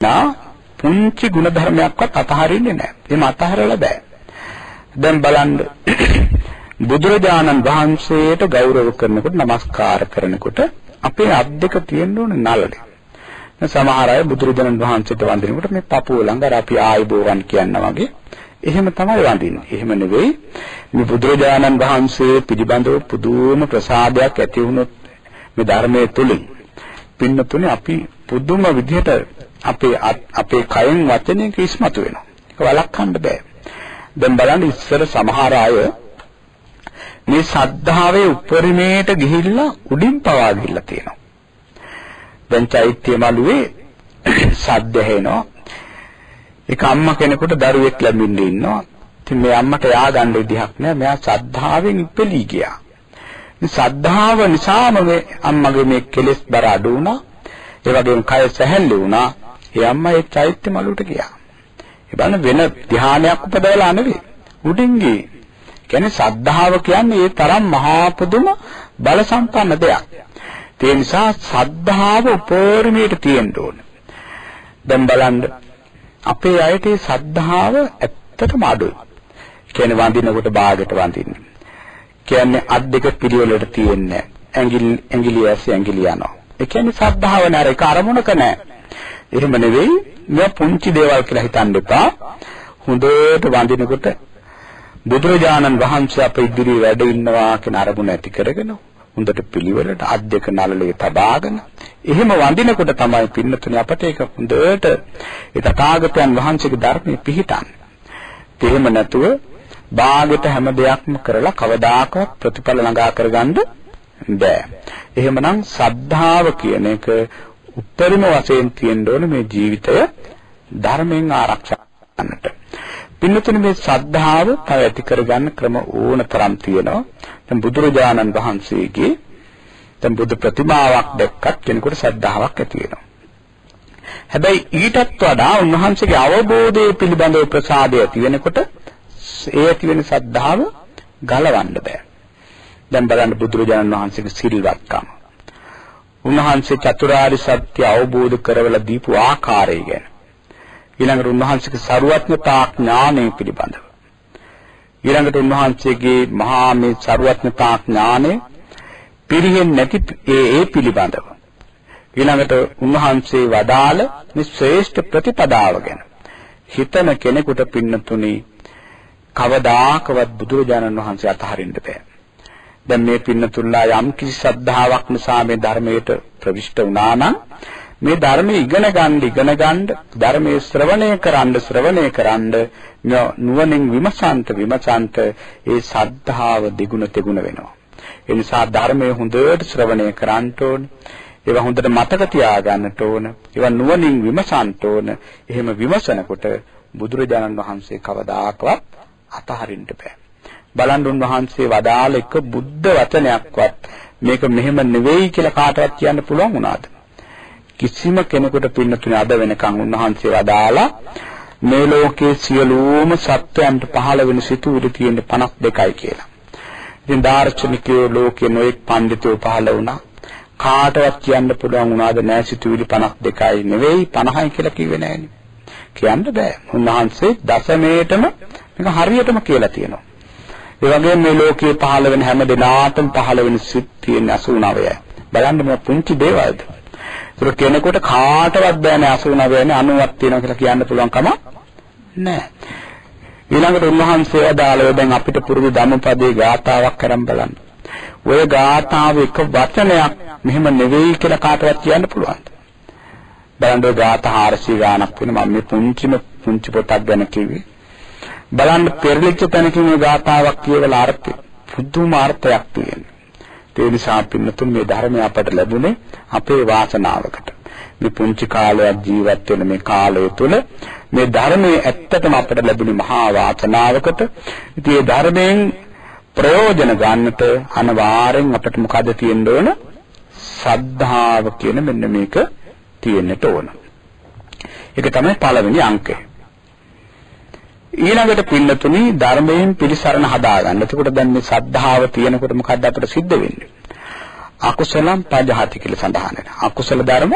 නා පුංචි ಗುಣධර්මයක්වත් අතහරින්නේ නැහැ. එහෙම අතහරලා බෑ. දැන් බලන්න බුදුරජාණන් වහන්සේට ගෞරව කරනකොට নমස්කාර කරනකොට අපේ අත් දෙක තියෙන්න ඕනේ නළලේ. සමහර අය බුදුරජාණන් වහන්සේට වන්දිනකොට මේ පපුව ළඟ අර අපි ආයිබෝවන් කියනවා වගේ එහෙම තමයි වඳින්නේ. එහෙම නෙවෙයි මේ බුදුරජාණන් වහන්සේ පිළිබඳව පුදුම ප්‍රසාදයක් ඇති වුණොත් මේ ධර්මයේ තුලින් පින්නතුනේ අපි පුදුම විදිහට අපේ අපේ කයෙන් වචනයක ඉස්මතු වෙනවා. ඒක වළක්වන්න බෑ. දැන් බලන්න ඉස්සර සමහර අය මේ සද්ධාවේ උපරිමයට ගිහිල්ලා උඩින් පවා ගිහිල්ලා තියෙනවා. දැන් චෛත්‍ය මළුවේ සද්ද ඇහෙනවා. ඒක අම්මා කෙනෙකුට දරුවෙක් ලැබෙන්න ඉන්නවා. ඉතින් මේ අම්මට යා ගන්න විදිහක් නෑ. මෙයා සද්ධාවෙන් ඉපෙලී ගියා. මේ සද්ධාව නිසාම මේ අම්මගේ මේ කෙලෙස් බර අඩු වුණා. ඒ වගේම කය සැහැල්ලු වුණා. ඒ අම්මා ඒ චෛත්‍ය මළුවට ගියා. ඒ බලන්න වෙන ධානයක් උපදවලා නෙවෙයි. උඩින් ගියේ. කියන්නේ සද්ධාව කියන්නේ ඒ තරම් මහා පුදුම බල සම්පන්න දෙයක්. ඒ නිසා සද්ධාව උපරිමයට තියෙන්න ඕන. දැන් බලන්න අපේ අයට මේ සද්ධාව ඇත්තටම අඩුයි. කියන්නේ වඳිනකොට බාගට වඳින්නේ. කියන්නේ අත් දෙක පිළිවෙලට තියෙන්නේ ඇඟිලි ඇඟිලි ඇස් ඇඟිලි යනවා. ඒ කියන්නේ සද්ධාව නෑර ඒක අරමුණක නෑ. එහෙම නෙවෙයි මේ පුංචි දේවල් කියලා හිතන්න එපා. හොඳට වඳිනකොට බුදුරජාණන් වහන්සේ අප ඉදිරියේ වැඩ ඉන්නවා කියන අරමුණ ඇති කරගෙන හොඳට පිළිවෙලට අත් දෙක නළලේ තබාගෙන එහෙම වඳිනකොට තමයි පින්නතුනේ අපට ඒක හොඳට ඒ තථාගතයන් වහන්සේගේ ධර්මයේ පිහිටන්නේ. එහෙම නැතුව බාගෙට හැම දෙයක්ම කරලා කවදාකවත් ප්‍රතිඵල ළඟා කරගන්න බෑ. එහෙමනම් සද්ධාව කියන එක උත්තරීම වශයෙන් තියෙන්න ඕනේ මේ ජීවිතය ධර්මයෙන් ආරක්ෂා කරන්නට. පින්නතුනේ මේ ශ්‍රද්ධාව තව ඇති කරගන්න ක්‍රම ඕන තරම් තියෙනවා. දැන් බුදුරජාණන් වහන්සේගේ දැන් බුදු ප්‍රතිමාවක් දැක්කත් කෙනෙකුට ශ්‍රද්ධාවක් ඇති වෙනවා. හැබැයි ඊටත් වඩා උන්වහන්සේගේ අවබෝධය පිළිබඳව ප්‍රසාදය ඇති වෙනකොට ඒ ඇති වෙන ශ්‍රද්ධාව ගලවන්න බෑ. දැන් බලන්න බුදුරජාණන් වහන්සේගේ සිල්වත්කම. උන්වහන්සේ චතුරාර්ය සත්‍ය අවබෝධ කරවලා දීපු ආකාරය ගැන. ඊළඟට උන්වහන්සේගේ ਸਰුවත්නතා ඥානය පිළිබඳව. ඊළඟට උන්වහන්සේගේ මහා මේ ਸਰුවත්නතා ඥානය පිරිහෙන්නේ නැති ඒ ඒ පිළිබඳව. ඊළඟට උන්වහන්සේ වදාළ මේ ශ්‍රේෂ්ඨ ප්‍රතිපදාව ගැන. හිතන කෙනෙකුට පින්නතුනි කවදාකවත් බුදුරජාණන් වහන්සේ අතහරින්න බෑ. දැන් මේ පින්නතුල්ලා යම් කිසි ශ්‍රද්ධාවක් නිසා මේ ධර්මයට ප්‍රවිෂ්ඨ වුණා නම් මේ ධර්මයේ ඉගෙන ගන්න ඉගෙන ගන්න ධර්මයේ ශ්‍රවණය කරන්න ශ්‍රවණය කරන්න නුවණින් විමසන්ත විමසන්ත ඒ සද්ධාව දිගුණ තෙගුණ වෙනවා. ඒ නිසා ධර්මයේ හොඳට ශ්‍රවණය කරන්න ඕනේ. ඒවා හොඳට මතක තියාගන්නට ඕන. ඒවා නුවණින් විමසන්න ඕන. එහෙම විමසනකොට බුදුරජාණන් වහන්සේ කවදාකවත් අතහරින්න බෑ. බලන්න උන්වහන්සේ වදාළ එක බුද්ධ වචනයක්වත් මේක මෙහෙම නෙවෙයි කියලා කාටවත් කියන්න පුළුවන් වුණාද? කිසිම කෙනෙකුට පින්නතුනේ අද වෙනකන් උන්වහන්සේ වදාලා මේ ලෝකයේ සියලුම සත්‍යයන්ට පහළ වෙන සිතුවිලි තියෙන 52යි කියලා. ඉතින් දාර්ශනිකයෝ ලෝකයේ නොඑක් පඬිතුයෝ පහළ වුණා. කාටවත් කියන්න පුළුවන් වුණාද නෑ සිතුවිලි 52යි නෙවෙයි 50යි කියලා කිව්වේ නෑනේ. කියන්න බෑ. උන්වහන්සේ දසමේටම මේක හරියටම කියලා තියෙනවා. ඒ වගේම මේ ලෝකයේ පහළ වෙන හැම දිනාටම පහළ වෙන සිත් තියෙන 89යි. බලන්න මේ පුංචි දේවල්ද. ඒක කෙනෙකුට කාටවත් බෑනේ 89 නේ 90ක් තියෙනවා කියලා කියන්න පුළුවන් කම නෑ. ඊළඟට උන්වහන්සේ අදාළව දැන් අපිට පුරුදු ධම්මපදයේ ගාථාවක් කරන් බලන්න. ඔය ගාථාව එක වචනයක් මෙහෙම නෙවෙයි කියලා කාටවත් කියන්න පුළුවන්ද? බලන්න ඔය ගාථා 400 ගාණක් වෙන මම මේ පුංචිම පුංචි පොතක් ගැන කිව්වේ. බලන්න පෙරලිච්ච තැනකින් මේ ගාථාවක් කියවලා අර්ථය පුදුම අර්ථයක් තියෙනවා. ඒ නිසා පින්නතුන් මේ ධර්මය අපට ලැබුණේ අපේ වාසනාවකට. මේ පුංචි කාලයක් ජීවත් වෙන මේ කාලය තුල මේ ධර්මයේ ඇත්තටම අපට ලැබුණේ මහා වාසනාවකට. ඉතින් මේ ධර්මයෙන් ප්‍රයෝජන ගන්නට අනිවාර්යෙන් අපට මොකද තියෙන්න ඕන? සද්ධාව කියන මෙන්න මේක තියෙන්නට ඕන. ඒක තමයි පළවෙනි අංකය. ඊළඟට පින්නතුනි ධර්මයෙන් පිළිසරණ හදාගන්න. එතකොට දැන් මේ සද්ධාව තියෙනකොට මොකද්ද අපිට සිද්ධ වෙන්නේ? අකුසලම් පජහති කියලා සඳහන් වෙනවා. අකුසල ධර්ම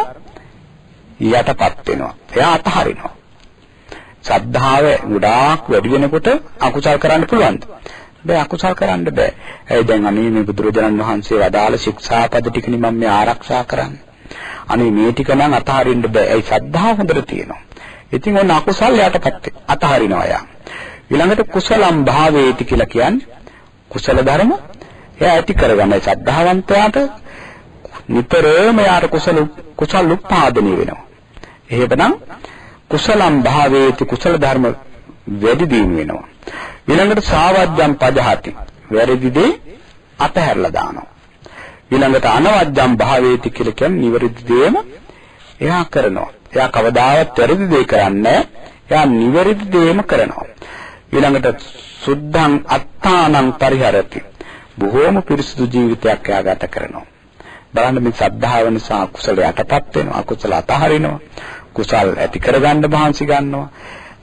යටපත් වෙනවා. එයා අතහරිනවා. ශ්‍රද්ධාව ගොඩාක් වැඩි වෙනකොට අකුසල් කරන්න පුළුවන්ද? බෑ අකුසල් කරන්න බෑ. ඒ දැන් අනේ මේ බුදුරජාණන් වහන්සේ වදාළ ශික්ෂාපද ටිකනි මම මේ ආරක්ෂා කරන්නේ. අනේ මේ ටික නම් අතහරින්න බෑ. ඒ ශ්‍රද්ධාව හොඳට තියෙනවා. ඉතින් ඔන්න අකුසල් යටපත් අතහරිනවා යා. ඊළඟට කුසලම් භාවේති කියලා කියන්නේ කුසල ධර්ම එයා ඇති කරගන්න ශ්‍රද්ධාවන්තයාට නිතරම යාට කුසල කුසල උත්පාදනය වෙනවා. එහෙමනම් කුසලම් භාවේති කුසල ධර්ම වැඩි දියුණු වෙනවා. ඊළඟට සාවජ්ජම් පජහති. වැරදි දේ අතහැරලා දානවා. ඊළඟට අනවජ්ජම් භාවේති කියලා කියන්නේ නිවැරදි දේම එයා කරනවා. එයා කවදාවත් වැරදි දේ කරන්නේ එයා නිවැරදි දේම කරනවා. ඊළඟට සුද්ධං අත්තානං පරිහරති. බොහෝම පිරිසුදු ජීවිතයක් එයා ගත කරනවා. බලන්න මේ සද්ධාව නිසා කුසල යටපත් වෙනවා අකුසල අතහරිනවා කුසල් ඇති කරගන්න මහන්සි ගන්නවා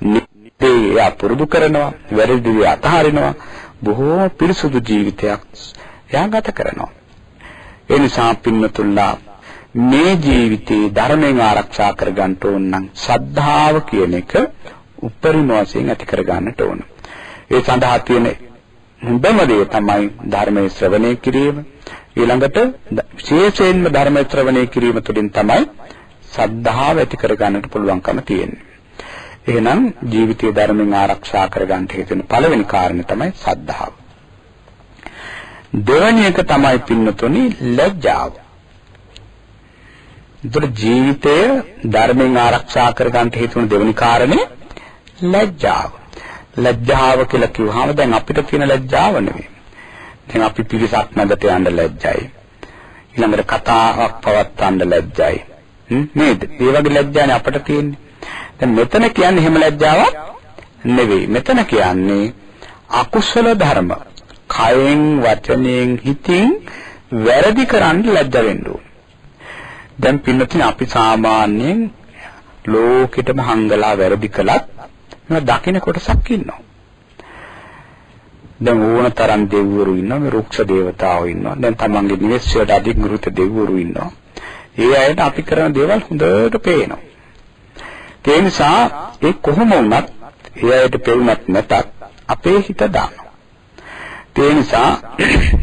නිදේ එයා පුරුදු කරනවා වැරදි දේ අතහරිනවා බොහෝ පිරිසුදු ජීවිතයක් එයා ගත කරනවා ඒ නිසා පින්නතුල්ලා මේ ජීවිතේ ධර්මයෙන් ආරක්ෂා කරගන්න ඕන නම් ශ්‍රද්ධාව කියන එක උපරිම වශයෙන් ඇති කරගන්නට ඕන. ඒ සඳහා තියෙන හොඳම දේ තමයි ධර්මයේ ශ්‍රවණය කිරීම. ඊළඟට විශේෂයෙන්ම ධර්ම ශ්‍රවණය කිරීම තුළින් තමයි සද්ධාව ඇති කරගන්නට පුළුවන්කම තියෙන්නේ. එහෙනම් ජීවිතයේ ධර්මයෙන් ආරක්ෂා කරගන්න හේතුන පළවෙනි කාරණේ තමයි සද්ධාව. දෙවැනි එක තමයි පින්නතුනි ලැජ්ජාව. ඒතර ජීවිතය ධර්මයෙන් ආරක්ෂා කරගන්න හේතුන දෙවෙනි කාරණේ ලැජ්ජාව. ලැජ්ජාව කියලා කිව්වහම දැන් අපිට තියෙන ලැජ්ජාව නෙවෙයි. දැන් අපි පිරිසක් මැදට යන්න ලැජ්ජයි. ඊළඟට කතාවක් පවත්වන්න ලැජ්ජයි. නේද? ඒ වගේ ලැජ්ජානේ අපට තියෙන්නේ. දැන් මෙතන කියන්නේ එහෙම ලැජ්ජාවක් නෙවෙයි. මෙතන කියන්නේ අකුසල ධර්ම. කයෙන්, වචනයෙන්, හිතින් වැරදි කරන්න ලැජ්ජ වෙන්න ඕනේ. දැන් පින්නතින් අපි සාමාන්‍යයෙන් ලෝකෙටම හංගලා වැරදි කළත් මේවා දකින්න කොටසක් ඉන්නවා. දැන් ඕන තරම් දෙවිවරු ඉන්නවා මේ රුක්ෂ දේවතාවෝ ඉන්නවා. දැන් තමන්ගේ නිවෙස් වලට අධිගෘත දෙවිවරු ඉන්නවා. ඒ අයට අපි කරන දේවල් හොඳට පේනවා. ඒ නිසා ඒ කොහොම වුණත් ඒ අයට පෙවුනත් නැතත් අපේ හිත දානවා. ඒ නිසා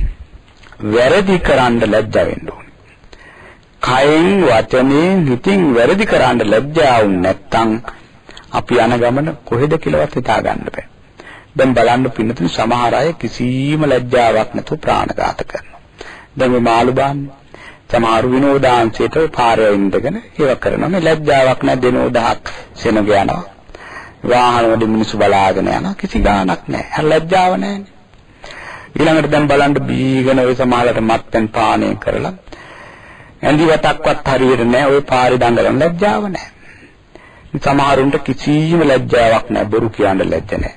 වැරදි කරන්න ලැජ්ජ වෙන්න ඕනේ. කයෙන් වචනේ හිතින් වැරදි කරන්න ලැජ්ජා වුනේ නැත්නම් අපි යන ගමන කොහෙද කියලාවත් හිතා ගන්න බෑ දැන් බලන්න පින්නතුනි සමහර අය කිසිම ලැජ්ජාවක් නැතුව ප්‍රාණඝාත කරනවා. දැන් මේ මාළු බාන්නේ සමහර විනෝදාංශයට පාරේ ඉඳගෙන ඒව කරනවා. මේ ලැජ්ජාවක් නැ දෙනෝදහක් සෙනග යනවා. වාහන වල මිනිස්සු බලාගෙන යනවා. කිසි ගාණක් නැහැ. අර ලැජ්ජාව නැහැනේ. ඊළඟට දැන් බලන්න බීගෙන ඔය සමහරකට මත්පැන් පානය කරලා ඇඳි වතක්වත් හරියට නැහැ. ඔය පාරේ දඟලන ලැජ්ජාව නැහැ. සමහරුන්ට කිසිම ලැජ්ජාවක් නැහැ. බොරු කියන්න ලැජ්ජ නැහැ.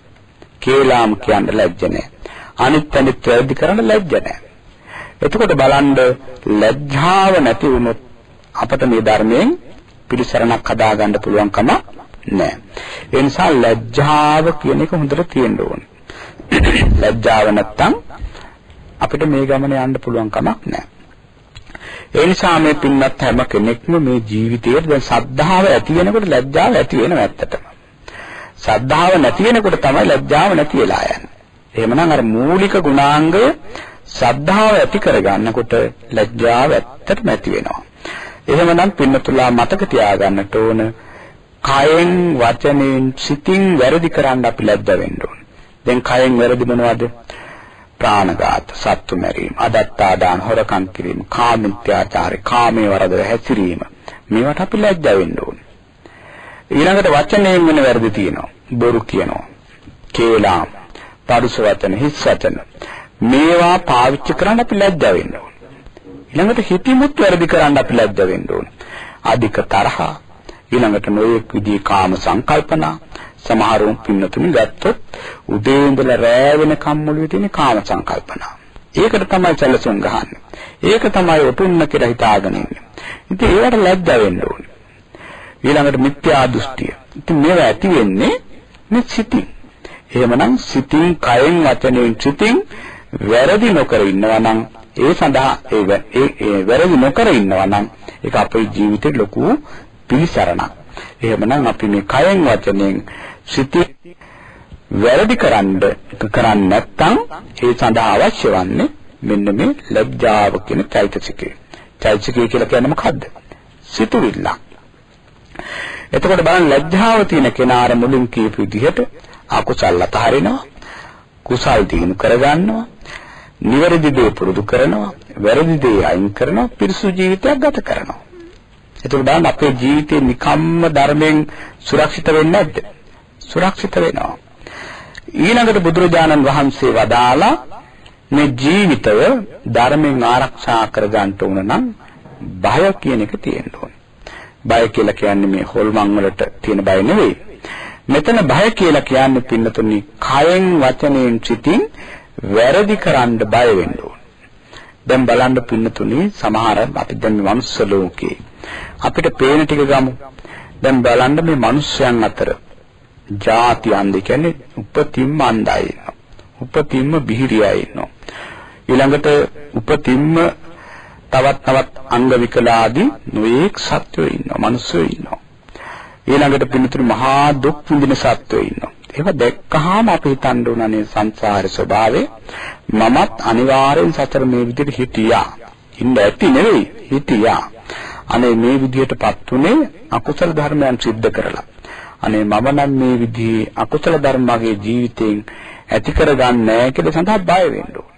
කේලාම් කියන්න ලැජ්ජ නැහැ. අනිත් අනිත් වැරදි කරන්න ලැජ්ජ නැහැ. එතකොට බලන්න ලැජ්ජාව නැති වුණොත් අපට මේ ධර්මයෙන් පිළිසරණක් හදාගන්න පුළුවන්කම නැහැ. ඒ නිසා ලැජ්ජාව කියන එක හොඳට තියෙන්න ඕනේ. ලැජ්ජාව නැත්තම් අපිට මේ ගමන යන්න පුළුවන් කමක් නැහැ. ඒ නිසා මේ පින්වත් හැම කෙනෙක්ම මේ ජීවිතයේ දැන් සද්ධාව ඇති වෙනකොට ලැජ්ජාව ඇති වෙනවා ඇත්තටම. ශ්‍රද්ධාව නැති වෙනකොට තමයි ලැජ්ජාව නැති වෙලා යන්නේ. එහෙමනම් අර මූලික ගුණාංගය ශ්‍රද්ධාව ඇති කරගන්නකොට ලැජ්ජාව ඇත්තටම ඇති වෙනවා. එහෙමනම් පින්නතුලා මතක තියාගන්නට ඕන කයෙන් වචනෙන් සිතින් වැරදි කරන්න අපි ලැජ්ජ වෙන්න ඕන. දැන් කයෙන් වැරදි මොනවද? ප්‍රාණඝාත, සත්තු මැරීම, අදත්තා දාන, හොරකම් කිරීම, කාමීත්‍යාචාරය, කාමයේ වරද හැසිරීම. මේවට අපි ලැජ්ජ වෙන්න ඕන. ඊළඟට වචනයෙන් වෙන වැරදි තියෙනවා. බොරු කියනවා. කේලාම්, පරුස වචන, හිස් වචන. මේවා පාවිච්චි කරන්න අපි ලැජ්ජ වෙන්න ඕන. ඊළඟට හිතිමුත් වැරදි කරන්න අපි ලැජ්ජ වෙන්න ඕන. අධික තරහ, ඊළඟට නොයෙක් විදිහේ කාම සංකල්පනා, සමහරුන් පින්නතුනි ගත්තොත් උදේ ඉඳලා රෑ වෙනකම් මුළු තියෙන කාම සංකල්පනා. ඒකට තමයි සැලසුම් ගහන්නේ. ඒක තමයි ඔටුන්න කියලා හිතාගෙන ඉන්නේ. ඉතින් ඒවට ලැජ්ජ වෙන්න ඕනේ. ඊළඟට මිත්‍යා දෘෂ්ටිය. ඉතින් මේවා ඇති වෙන්නේ මේ සිතින්. එහෙමනම් සිතින්, කයෙන්, වචනයෙන් සිතින් වැරදි නොකර ඉන්නවා නම් ඒ සඳහා ඒ වැරදි නොකර ඉන්නවා නම් ඒක අපේ ජීවිතේ ලොකු පිළිසරණක්. එහෙමනම් අපි මේ කයෙන් වචනෙන් සිටි වැරදි කරන්න කරන්නේ නැත්නම් ඒ සඳහා අවශ්‍ය වන්නේ මෙන්න මේ ලැජ්ජාව කියන චෛතසිකය. චෛතසිකය කියලා කියන්නේ මොකද්ද? සිතුවිල්ල. එතකොට බලන්න ලැජ්ජාව තියෙන කෙනාර මුලින් කියපු විදිහට අකුසල් අතහරිනවා. කුසල් දිනු කරගන්නවා. නිවැරදි දේ පුරුදු කරනවා. වැරදි දේ අයින් කරනවා. පිරිසුදු ජීවිතයක් ගත කරනවා. එතකොට බලන්න අපේ ජීවිතේ නිකම්ම ධර්මයෙන් සුරක්ෂිත වෙන්නේ නැද්ද? සුරක්ෂිත වෙනවා. ඊළඟට බුදුරජාණන් වහන්සේ වදාලා මේ ජීවිතය ධර්මයෙන් ආරක්ෂා කරගන්න උන නම් බය කියන එක තියෙන්න ඕනේ. බය කියලා කියන්නේ මේ හොල්මන් වලට තියෙන බය නෙවෙයි. මෙතන බය කියලා කියන්නේ පින්නතුනි කයෙන් වචනයෙන් සිටින් වැරදි කරන්න බය වෙන්න ඕනේ. දැන් බලන්න පින්නතුනි සමහර අපි දැන් මේ මනුස්ස ලෝකේ අපිට පේන ටික ගමු. දැන් බලන්න මේ මිනිස්යන් අතර ಜಾති අන්ධ කියන්නේ උපතින්ම අන්ධයි ඉන්නවා. උපතින්ම බිහිරියයි ඉන්නවා. ඊළඟට උපතින්ම තවත් තවත් අංග විකලාදී නොඑක් සත්වයෝ ඉන්නවා. මිනිස්සු ඉන්නවා. ඊළඟට පිළිතුරු මහා දුක් විඳින සත්වයෝ ඉන්නවා. ඒක දැක්කහම අපි හිතන්න උනනේ සංසාර ස්වභාවය මමත් අනිවාර්යෙන් සතර මේ විදිහට හිටියා. ඉන්න ඇති නෙවෙයි හිටියා. අනේ මේ විදිහටපත් උනේ අකුසල ධර්මයන් සිද්ධ කරලා. අනේ මම නම් මේ විදිහේ අකුසල ධර්ම මගේ ජීවිතයෙන් ඇති කරගන්නේ නැහැ කියලා සඳහා බය වෙන්න ඕන.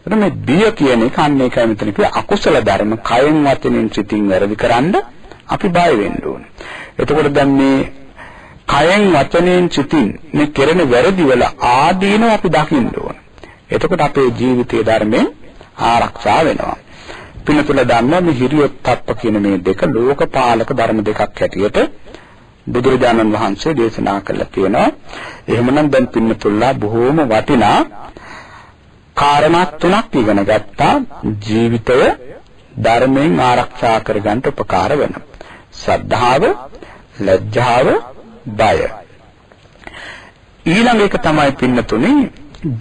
එතන මේ බිය කියන එක අන්න ඒකයි මෙතන කිව්වේ අකුසල ධර්ම කයෙන් වචනෙන් සිතින් වැරදි කරන්න අපි බය වෙන්න ඕන. එතකොට දැන් මේ කයෙන් වචනෙන් සිතින් මේ කෙරෙන වැරදි වල ආදීනව අපි දකින්න ඕන. එතකොට අපේ ජීවිතයේ ධර්මයෙන් ආරක්ෂා වෙනවා. පින්නතුල දන්න මේ හිරියොත් තත්ත්ව කියන මේ දෙක ලෝකපාලක ධර්ම දෙකක් හැටියට බුදුරජාණන් වහන්සේ දේශනා කළා තියෙනවා. එහෙමනම් දැන් පින්නතුල්ලා බොහෝම වටිනා කාරණා තුනක් ඉගෙන ගත්තා ජීවිතය ධර්මයෙන් ආරක්ෂා කරගන්න උපකාර වෙනවා. සද්ධාව, ලැජ්ජාව, බය. ඊළඟ එක තමයි පින්නතුනේ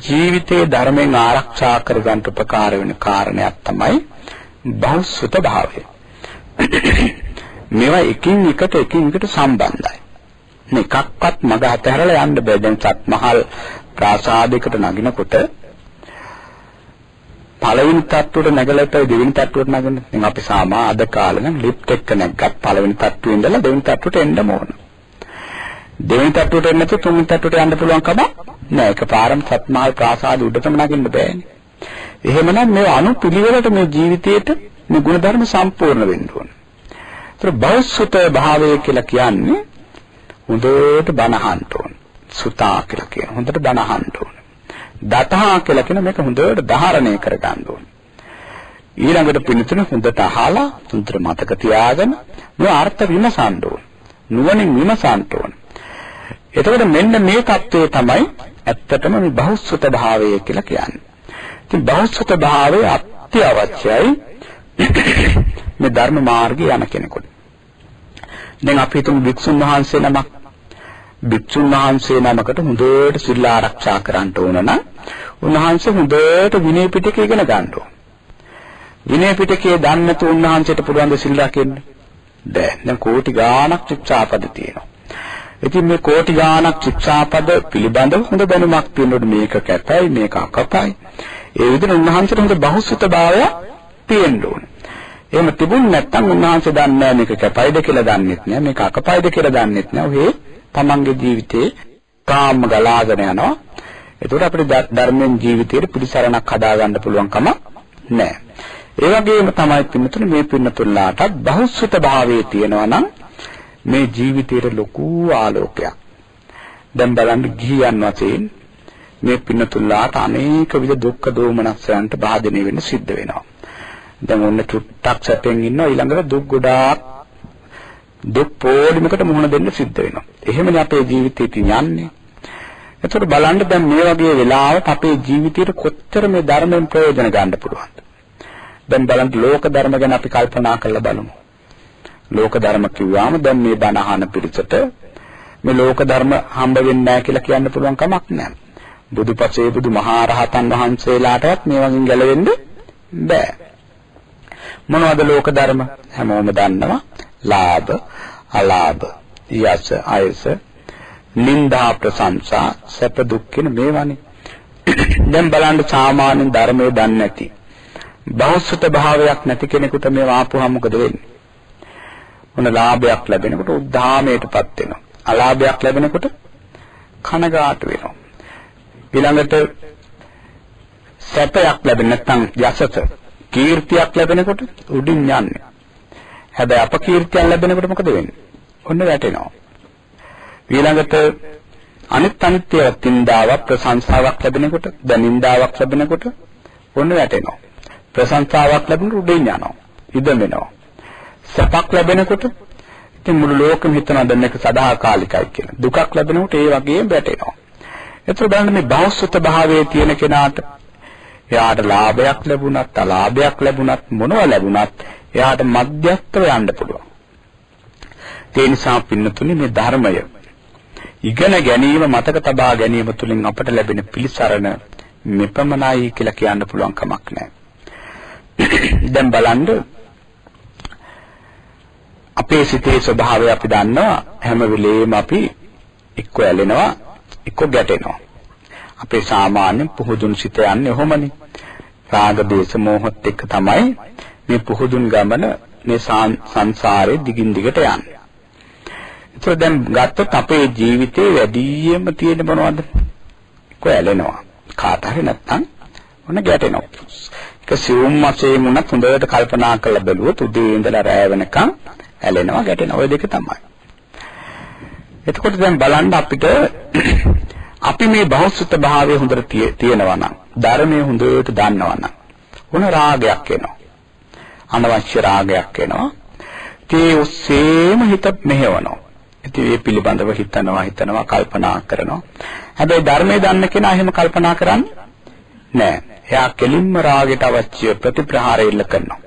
ජීවිතයේ ධර්මයෙන් ආරක්ෂා කරගන්න උපකාර වෙන කාරණයක් තමයි බහුසුත භාවය. මේවා එකින් එකට එකින් එකට සම්බන්ධයි. මේකක්වත් මග අතහැරලා යන්න බෑ. දැන් සත්මහල් ප්‍රාසාදයකට නගිනකොට පළවෙනි තට්ටුවට නැගලා ඉතින් දෙවෙනි තට්ටුවට නගන්න. දැන් අපි සාමා අද කාලේ නම් ලිෆ්ට් එක නැග්ගත් පළවෙනි තට්ටුවේ ඉඳලා දෙවෙනි තට්ටුවට එන්න ඕන. දෙවෙනි තට්ටුවට එන්න නැත්නම් තුන්වෙනි තට්ටුවට යන්න පුළුවන් කම නෑ. එකපාරම සත්මහල් ප්‍රාසාද උඩටම නගින්න බෑනේ. එහෙමනම් මේ අනුපිළිවෙලට මේ ජීවිතයේට මේ ගුණධර්ම සම්පූර්ණ වෙන්න ඕන. ඒතර බෞද්ධ භාවය කියලා කියන්නේ හොඳට බණහන්න ඕන. සුතා කියලා කියන හොඳට බණහන්න ඕන. දතහා කියලා කියන මේක හොඳට ධාරණය කරගන්න ඕන. ඊළඟට පිළිතුරු හොඳට අහලා හොඳට මතක තියාගෙන මේ අර්ථ විමසන්න ඕන. නුවණින් විමසන්න ඕන. එතකොට මෙන්න මේ தත්වය තමයි ඇත්තටම මේ බහුසුත භාවය කියලා කියන්නේ. ඉතින් බහුසුත භාවය අත්‍යවශ්‍යයි මේ ධර්ම මාර්ගයේ යන කෙනෙකුට. දැන් අපි හිතමු වික්ෂුන් වහන්සේ නමක් භික්ෂුන් වහන්සේ නමකට හොඳට සිල් ආරක්ෂා කරන්න ඕන නම් උන්වහන්සේ හොඳට විනය පිටකය ඉගෙන ගන්න ඕන. විනය පිටකයේ දන්නේ නැතු උන්වහන්සේට පුළුවන් ද සිල් රකින්න? බෑ. දැන් කෝටි ගාණක් ශික්ෂාපද තියෙනවා. ඉතින් මේ කෝටි ගාණක් ශික්ෂාපද පිළිබඳව හොඳ දැනුමක් තියෙනකොට මේක කැතයි මේක අකපයි. ඒ විදිහට උන්වහන්සේට හොඳ බහුසුත භාවය තියෙන්න ඕනේ. එහෙම තිබුණ නැත්නම් උන්වහන්සේ දන්නේ නැහැ මේක කැපයිද කියලා දන්නෙත් නැහැ මේක අකපයිද කියලා දන්නෙත් නැහැ. ඔහේ තමන්ගේ ජීවිතේ තාම ගලාගෙන යනවා. ඒකට අපිට ධර්මයෙන් ජීවිතේට පිළිසරණක් හදාගන්න පුළුවන් කම නැහැ. ඒ වගේම තමයි පින්නතුනේ මේ පින්නතුල්ලාටත් බහුසුත භාවයේ තියෙනවා නම් මේ ජීවිතේට ලොකු ආලෝකයක්. දැන් බලන්න ගිහියන් වශයෙන් මේ පින්නතුල්ලාට අනේක විද දුක්ඛ දෝමනස්යන්ට බාධනය වෙන්න සිද්ධ වෙනවා. දැන් ඔන්න චුට්ටක් සැපෙන් ඉන්නවා ඊළඟට දුක් ගොඩාක් දුක් පොඩිමකට මුහුණ දෙන්න සිද්ධ වෙනවා. එහෙමනේ අපේ ජීවිතේ තියන්නේ. එතකොට බලන්න දැන් මේ වගේ වෙලාවට අපේ ජීවිතේට කොච්චර මේ ධර්මයෙන් ප්‍රයෝජන ගන්න පුළුවන්ද? දැන් බලන්න ලෝක ධර්ම ගැන අපි කල්පනා කරලා බලමු. ලෝක ධර්ම කිව්වාම දැන් මේ බණ අහන පිරිසට මේ ලෝක ධර්ම හම්බ වෙන්නේ නැහැ කියලා කියන්න පුළුවන් කමක් නැහැ. බුදුපසේ බුදු මහා රහතන් වහන්සේලාටවත් මේ වගේ ගැලවෙන්න බෑ. මොනවද ලෝක ධර්ම? හැමෝම දන්නවා. ලාභ, අලාභ, යස, අයස, නිന്ദා ප්‍රශංසා, සැප දුක් කියන මේවානේ. දැන් බලන්න සාමාන්‍ය ධර්මයේ දන්නේ නැති බෞද්ධ භාවයක් නැති කෙනෙකුට මේ වාපුවා මොකද වෙන්නේ? මොන ලාභයක් ලැබෙනකොට උද්ධාමයටපත් වෙනවා. අලාභයක් ලැබෙනකොට කනගාටු වෙනවා. ඊළඟට සැපයක් ලැබෙන නැත්නම් යසස කීර්තියක් ලැබෙනකොට උඩින් යන්නේ. හැබැයි අපකීර්තියක් ලැබෙනකොට මොකද වෙන්නේ? ඔන්න වැටෙනවා. ඊළඟට අනිත් අනිත්‍ය තින්දාවක් ප්‍රශංසාවක් ලැබෙනකොට දැන් නින්දාවක් ලැබෙනකොට ඔන්න වැටෙනවා. ප්‍රශංසාවක් ලැබුණොත් උඩින් යනවා. ඉදම වෙනවා. සැපක් ලැබෙනකොට ඉතින් මුළු ලෝකෙම හිතනවා දැන් මේක සදාකාලිකයි කියලා. දුකක් ලැබෙනකොට ඒ වගේම වැටෙනවා. ඒතර බලන්න මේ භෞසුත භාවයේ තියෙන කෙනාට එයාට ලාභයක් ලැබුණත් අලාභයක් ලැබුණත් මොනවා ලැබුණත් එයාට මධ්‍යස්තව යන්න පුළුවන්. ඒ නිසා පින්නතුනි මේ ධර්මය ඉගෙන ගැනීම මතක තබා ගැනීම තුළින් අපට ලැබෙන පිළිසරණ මෙපමණයි කියලා කියන්න පුළුවන් කමක් නැහැ. දැන් බලන්න අපේ සිතේ ස්වභාවය අපි දන්නවා හැම වෙලේම අපි එක්ක ඇලෙනවා එක්ක ගැටෙනවා. අපේ සාමාන්‍ය පුහුදුන් සිත යන්නේ ඔහොමනේ. රාග දේශ මොහොත් එක්ක තමයි මේ පුහුදුන් ගමන මේ සංසාරේ දිගින් දිගට යන්නේ. ඒක දැන් ගත්තොත් අපේ ජීවිතේ වැඩියෙන්ම තියෙන මොනවද? කොයලෙනවා. කාට හරි නැත්තම් ඔන්න ගැටෙනවා. ඒක සිවුම් වශයෙන් උනත් හොඳට කල්පනා කරලා බැලුවොත් උදේ ඉඳලා රැය වෙනකන් ඇලෙනවා ගැටෙනවා. ওই දෙක තමයි. එතකොට දැන් බලන්න අපිට අපි මේ බෞද්ධ භාවයේ හොඳට තියෙනවා නම් ධර්මයේ හොඳට දන්නවා නම් උන රාගයක් එනවා. අනවශ්‍ය රාගයක් එනවා. ඒ ඔස්සේම හිත මෙහෙවනවා. ඉතින් ඒ පිළිබඳව හිතනවා හිතනවා කල්පනා කරනවා. හැබැයි ධර්මයේ දන්න කෙනා එහෙම කල්පනා කරන්නේ නැහැ. එයා කෙලින්ම රාගයට අවශ්‍ය ප්‍රතිප්‍රහාරය ඉල්ල කරනවා.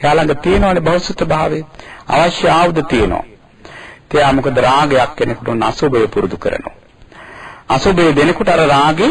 එයා ළඟ තියෙනවනේ බෞද්ධ භාවය. අවශ්‍ය ආයුධ තියෙනවා. එයා මොකද රාගයක් කෙනෙකුට අසුබය පුරුදු කරනවා. අසුබේ දෙනකොට අර රාගේ